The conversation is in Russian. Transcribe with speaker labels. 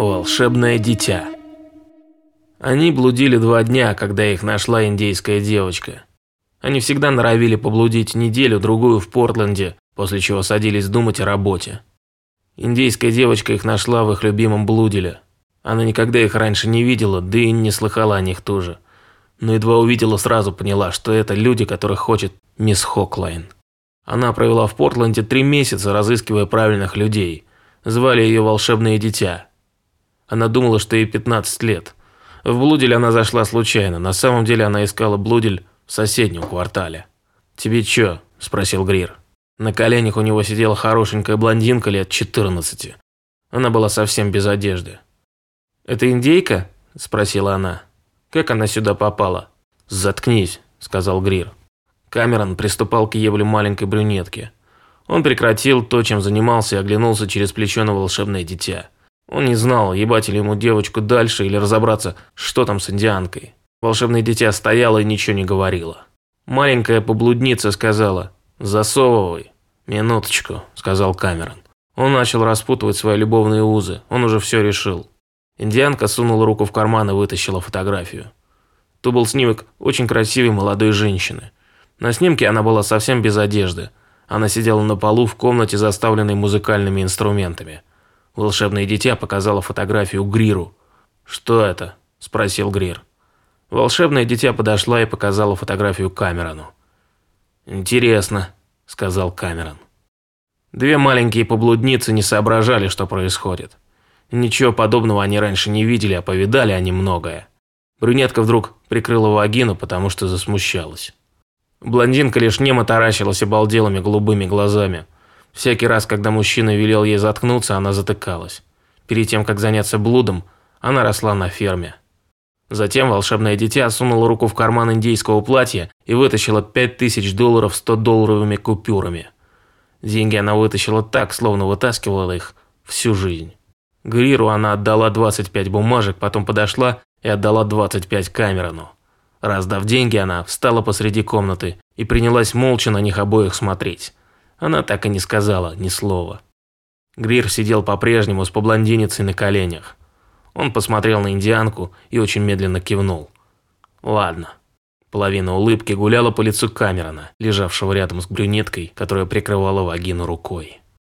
Speaker 1: Волшебное дитя. Они блудили два дня, когда их нашла индейская девочка. Они всегда норовили поблудить неделю-другую в Портленде, после чего садились думать о работе. Индейская девочка их нашла в их любимом блуделе. Она никогда их раньше не видела, да и не слыхала о них тоже. Но едва увидела, сразу поняла, что это люди, которых хочет мисс Хоклайн. Она провела в Портленде три месяца, разыскивая правильных людей. Звали ее «Волшебное дитя». Она думала, что ей 15 лет. В блудель она зашла случайно. На самом деле она искала блудель в соседнем квартале. «Тебе чё?» – спросил Грир. На коленях у него сидела хорошенькая блондинка лет 14. Она была совсем без одежды. «Это индейка?» – спросила она. «Как она сюда попала?» «Заткнись», – сказал Грир. Камерон приступал к еблю маленькой брюнетки. Он прекратил то, чем занимался, и оглянулся через плечо на волшебное дитя. Он не знал, ебать ли ему девочку дальше или разобраться, что там с индианкой. Волшебное дитя стояло и ничего не говорило. Маленькая поблудница сказала «Засовывай». «Минуточку», – сказал Камерон. Он начал распутывать свои любовные узы, он уже все решил. Индианка сунула руку в карман и вытащила фотографию. То был снимок очень красивой молодой женщины. На снимке она была совсем без одежды. Она сидела на полу в комнате, заставленной музыкальными инструментами. Волшебное дитя показало фотографию Гриру. «Что это?» – спросил Грир. Волшебное дитя подошла и показала фотографию Камерону. «Интересно», – сказал Камерон. Две маленькие поблудницы не соображали, что происходит. Ничего подобного они раньше не видели, а повидали они многое. Брюнетка вдруг прикрыла вагину, потому что засмущалась. Блондинка лишь немо таращилась обалделыми голубыми глазами – Всякий раз, когда мужчина велел ей заткнуться, она затыкалась. Перед тем, как заняться блудом, она росла на ферме. Затем волшебное дитя сунуло руку в карман индейского платья и вытащила 5000 долларов 100-долларовыми купюрами. Деньги она вытащила так, словно вытаскивала их всю жизнь. Гриру она отдала 25 бумажек, потом подошла и отдала 25 Камерону. Раздав деньги, она встала посреди комнаты и принялась молча на них обоих смотреть. Она так и не сказала ни слова. Грир сидел по-прежнему с поблондиницей на коленях. Он посмотрел на индианку и очень медленно кивнул. «Ладно». Половина улыбки гуляла по лицу Камерона, лежавшего рядом с брюнеткой, которая прикрывала вагину рукой.